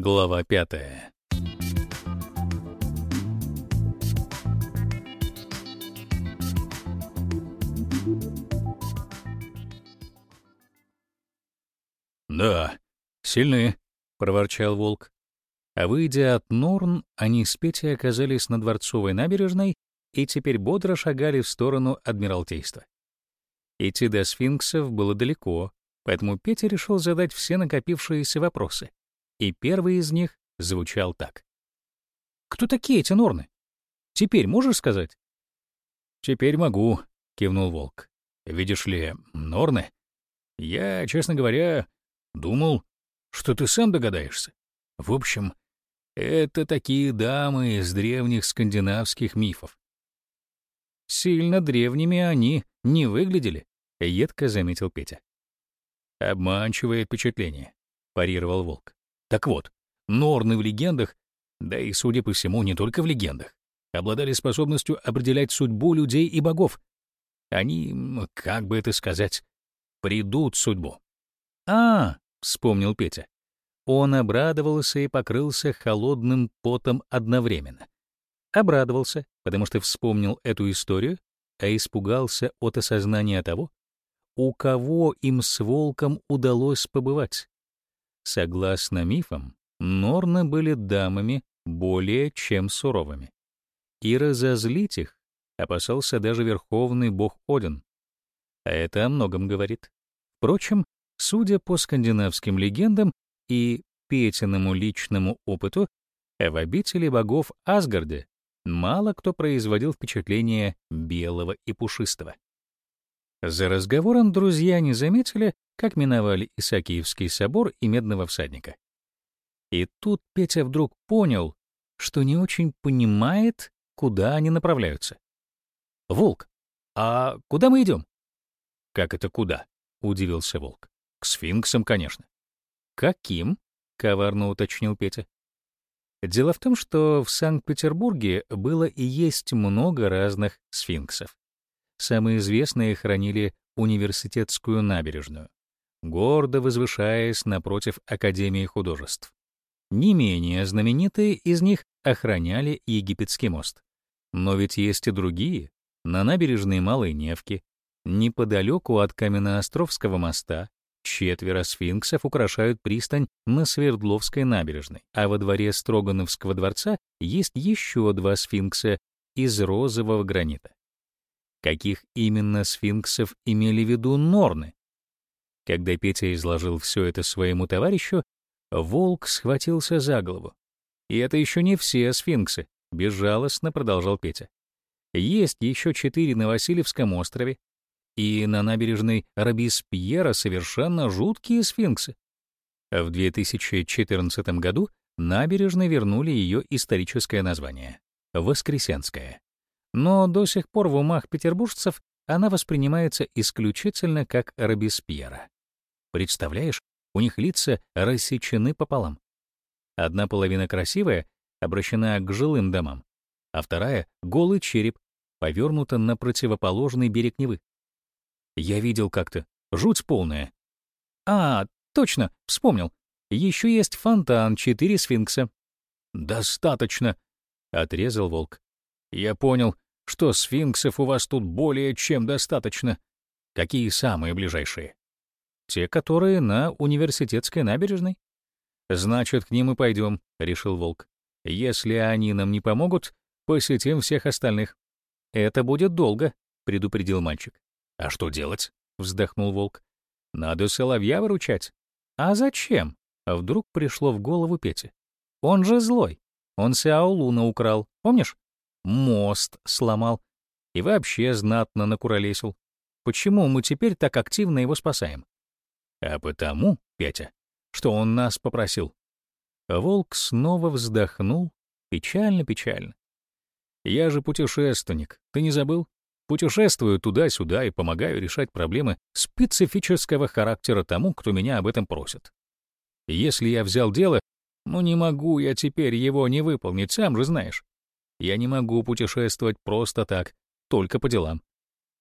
Глава пятая. «Да, сильны», — проворчал волк. А выйдя от Норн, они с Петей оказались на Дворцовой набережной и теперь бодро шагали в сторону Адмиралтейства. Идти до сфинксов было далеко, поэтому Петя решил задать все накопившиеся вопросы. И первый из них звучал так. «Кто такие эти Норны? Теперь можешь сказать?» «Теперь могу», — кивнул Волк. «Видишь ли, Норны? Я, честно говоря, думал, что ты сам догадаешься. В общем, это такие дамы из древних скандинавских мифов. Сильно древними они не выглядели, — едко заметил Петя. «Обманчивое впечатление», — парировал Волк. «Так вот, норны в легендах, да и, судя по всему, не только в легендах, обладали способностью определять судьбу людей и богов. Они, как бы это сказать, придут судьбу». «А, — вспомнил Петя. Он обрадовался и покрылся холодным потом одновременно. Обрадовался, потому что вспомнил эту историю, а испугался от осознания того, у кого им с волком удалось побывать. Согласно мифам, Норны были дамами более чем суровыми. И разозлить их опасался даже верховный бог Один. А это о многом говорит. Впрочем, судя по скандинавским легендам и Петиному личному опыту, в обители богов Асгарде мало кто производил впечатление белого и пушистого. За разговором друзья не заметили, как миновали Исаакиевский собор и Медного всадника. И тут Петя вдруг понял, что не очень понимает, куда они направляются. «Волк, а куда мы идем?» «Как это куда?» — удивился Волк. «К сфинксам, конечно». «Каким?» — коварно уточнил Петя. Дело в том, что в Санкт-Петербурге было и есть много разных сфинксов. Самые известные хранили университетскую набережную, гордо возвышаясь напротив Академии художеств. Не менее знаменитые из них охраняли Египетский мост. Но ведь есть и другие, на набережной Малой Невки, неподалеку от Каменноостровского моста, четверо сфинксов украшают пристань на Свердловской набережной, а во дворе Строгановского дворца есть еще два сфинкса из розового гранита каких именно сфинксов имели в виду Норны. Когда Петя изложил все это своему товарищу, волк схватился за голову. «И это еще не все сфинксы», — безжалостно продолжал Петя. «Есть еще четыре на Васильевском острове, и на набережной Робеспьера совершенно жуткие сфинксы. В 2014 году набережной вернули ее историческое название — Воскресенская но до сих пор в умах петербуржцев она воспринимается исключительно как Робеспьера. Представляешь, у них лица рассечены пополам. Одна половина красивая, обращена к жилым домам, а вторая — голый череп, повернута на противоположный берег Невы. Я видел как-то. Жуть полная. А, точно, вспомнил. Еще есть фонтан, четыре сфинкса. Достаточно, — отрезал волк. Я понял, что сфинксов у вас тут более чем достаточно. Какие самые ближайшие? Те, которые на университетской набережной. Значит, к ним и пойдем, решил Волк. Если они нам не помогут, посетим всех остальных. Это будет долго, предупредил мальчик. А что делать? вздохнул Волк. Надо соловья выручать. А зачем? Вдруг пришло в голову Пете. Он же злой. Он Сяо Луна украл, помнишь? мост сломал и вообще знатно накуролесил. Почему мы теперь так активно его спасаем? А потому, Петя, что он нас попросил. Волк снова вздохнул, печально-печально. Я же путешественник, ты не забыл? Путешествую туда-сюда и помогаю решать проблемы специфического характера тому, кто меня об этом просит. Если я взял дело, ну не могу я теперь его не выполнить, сам же знаешь. Я не могу путешествовать просто так, только по делам.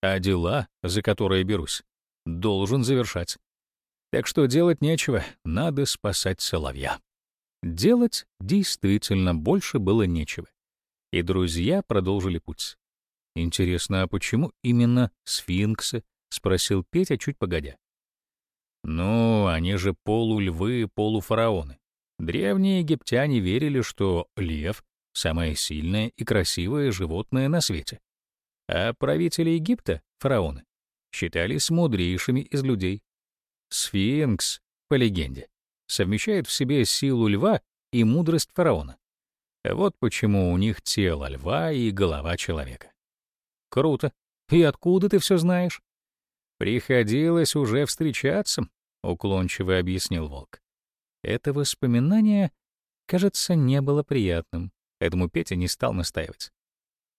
А дела, за которые берусь, должен завершать. Так что делать нечего, надо спасать соловья. Делать действительно больше было нечего. И друзья продолжили путь. «Интересно, а почему именно сфинксы?» — спросил Петя чуть погодя. «Ну, они же полульвы, полуфараоны. Древние египтяне верили, что лев — самое сильное и красивое животное на свете. А правители Египта, фараоны, считались мудрейшими из людей. Сфинкс, по легенде, совмещает в себе силу льва и мудрость фараона. Вот почему у них тело льва и голова человека. Круто. И откуда ты все знаешь? Приходилось уже встречаться, уклончиво объяснил волк. Это воспоминание, кажется, не было приятным, поэтому Петя не стал настаивать.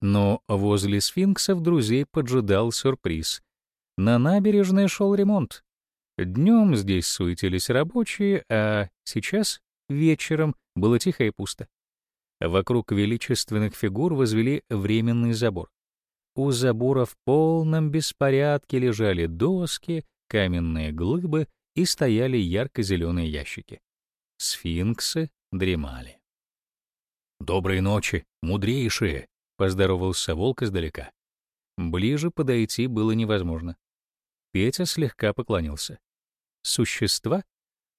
Но возле сфинксов друзей поджидал сюрприз. На набережной шел ремонт. Днем здесь суетились рабочие, а сейчас, вечером, было тихо и пусто. Вокруг величественных фигур возвели временный забор. У забора в полном беспорядке лежали доски, каменные глыбы и стояли ярко-зеленые ящики. Сфинксы дремали. «Доброй ночи, мудрейшие!» — поздоровался волк издалека. Ближе подойти было невозможно. Петя слегка поклонился. Существа,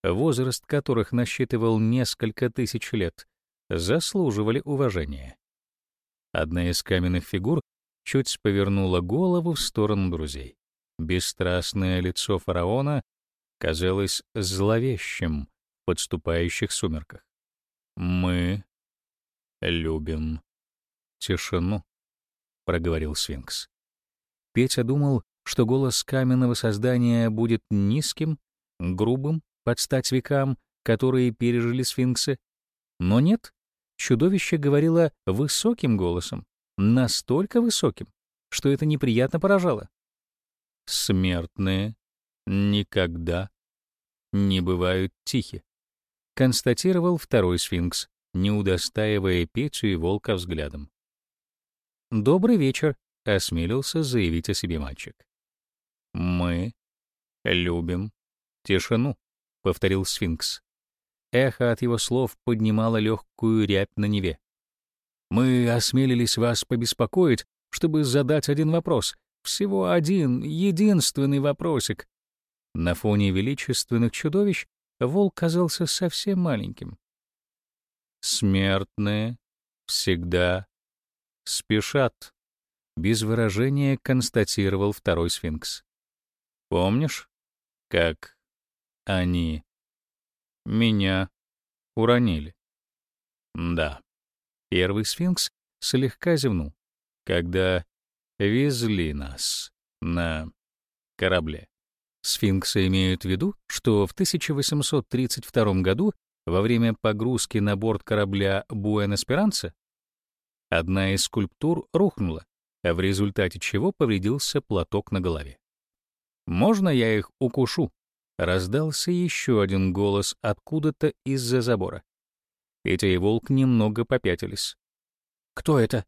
возраст которых насчитывал несколько тысяч лет, заслуживали уважения. Одна из каменных фигур чуть повернула голову в сторону друзей. Бесстрастное лицо фараона казалось зловещим в подступающих сумерках. «Мы любим тишину», — проговорил сфинкс. Петя думал, что голос каменного создания будет низким, грубым, под стать векам, которые пережили сфинксы. Но нет, чудовище говорило высоким голосом, настолько высоким, что это неприятно поражало. «Смертные никогда не бывают тихи», — констатировал второй сфинкс, не удостаивая Петю и волка взглядом. «Добрый вечер», — осмелился заявить о себе мальчик. «Мы любим тишину», — повторил сфинкс. Эхо от его слов поднимало легкую рябь на Неве. «Мы осмелились вас побеспокоить, чтобы задать один вопрос. Всего один, единственный вопросик». На фоне величественных чудовищ волк казался совсем маленьким. «Смертные всегда спешат», — без выражения констатировал второй сфинкс. Помнишь, как они меня уронили? Да. Первый сфинкс слегка зевнул, когда везли нас на корабле. Сфинксы имеют в виду, что в 1832 году во время погрузки на борт корабля Буэн-Эсперанца одна из скульптур рухнула, в результате чего повредился платок на голове. «Можно я их укушу?» Раздался еще один голос откуда-то из-за забора. Петя и Волк немного попятились. «Кто это?»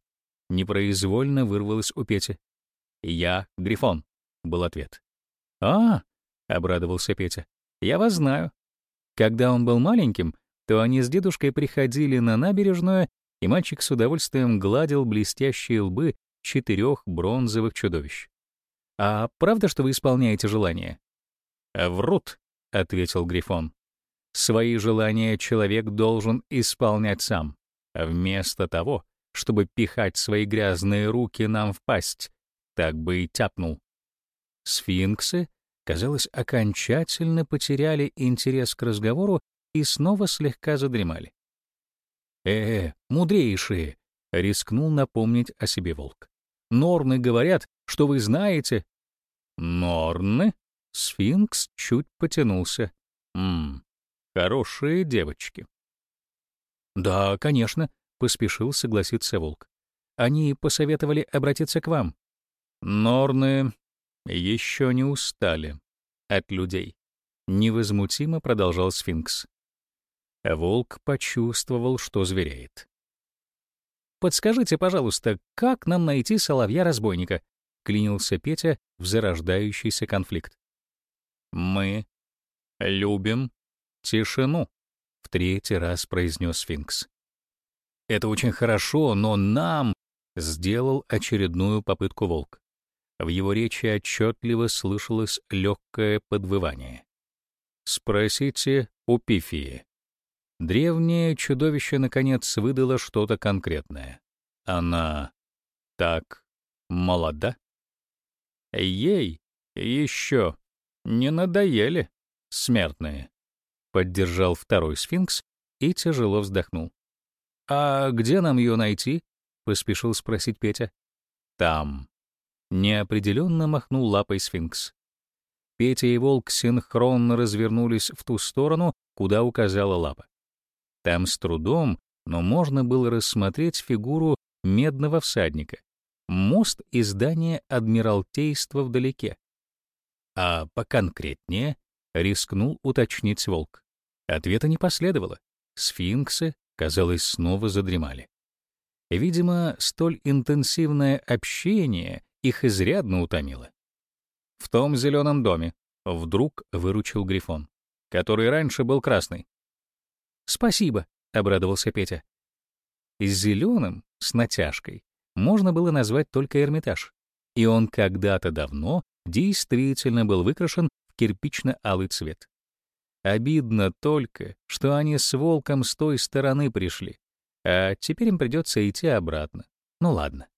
Непроизвольно вырвалось у Пети. «Я Грифон», — был ответ. «А, — обрадовался Петя, — я вас знаю. Когда он был маленьким, то они с дедушкой приходили на набережную, и мальчик с удовольствием гладил блестящие лбы четырех бронзовых чудовищ. «А правда, что вы исполняете желания?» «Врут», — ответил Грифон. «Свои желания человек должен исполнять сам, вместо того, чтобы пихать свои грязные руки нам в пасть, так бы и тяпнул». Сфинксы, казалось, окончательно потеряли интерес к разговору и снова слегка задремали. «Э, -э мудрейшие!» — рискнул напомнить о себе волк. Норны говорят, что вы знаете. Норны? Сфинкс чуть потянулся. Мм, хорошие девочки. Да, конечно, поспешил согласиться волк. Они посоветовали обратиться к вам. Норны еще не устали от людей. Невозмутимо продолжал сфинкс. Волк почувствовал, что звереет. Подскажите, пожалуйста, как нам найти соловья-разбойника?» — клянился Петя в зарождающийся конфликт. «Мы любим тишину», — в третий раз произнес сфинкс. «Это очень хорошо, но нам...» — сделал очередную попытку волк. В его речи отчетливо слышалось легкое подвывание. «Спросите у Пифии». Древнее чудовище, наконец, выдало что-то конкретное. Она так молода? Ей еще не надоели смертные. Поддержал второй сфинкс и тяжело вздохнул. «А где нам ее найти?» — поспешил спросить Петя. «Там». Неопределенно махнул лапой сфинкс. Петя и Волк синхронно развернулись в ту сторону, куда указала лапа. Там с трудом, но можно было рассмотреть фигуру медного всадника, мост и здание Адмиралтейства вдалеке. А поконкретнее рискнул уточнить волк. Ответа не последовало. Сфинксы, казалось, снова задремали. Видимо, столь интенсивное общение их изрядно утомило. В том зеленом доме вдруг выручил Грифон, который раньше был красный. «Спасибо», — обрадовался Петя. Зеленым, с натяжкой, можно было назвать только Эрмитаж, и он когда-то давно действительно был выкрашен в кирпично-алый цвет. Обидно только, что они с волком с той стороны пришли, а теперь им придется идти обратно. Ну ладно.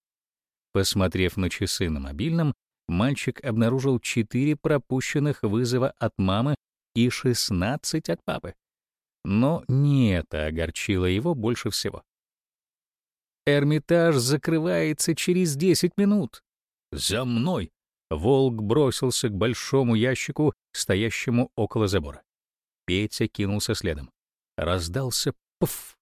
Посмотрев на часы на мобильном, мальчик обнаружил четыре пропущенных вызова от мамы и 16 от папы. Но не это огорчило его больше всего. Эрмитаж закрывается через 10 минут. За мной! Волк бросился к большому ящику, стоящему около забора. Петя кинулся следом. Раздался пф.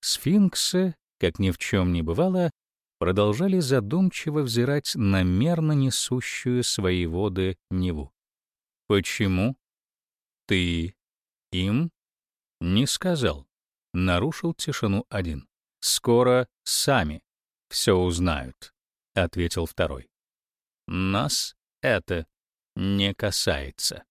Сфинксы, как ни в чем не бывало, продолжали задумчиво взирать на мерно несущую свои воды Неву. «Почему ты им не сказал?» — нарушил тишину один. «Скоро сами все узнают», — ответил второй. «Нас это не касается».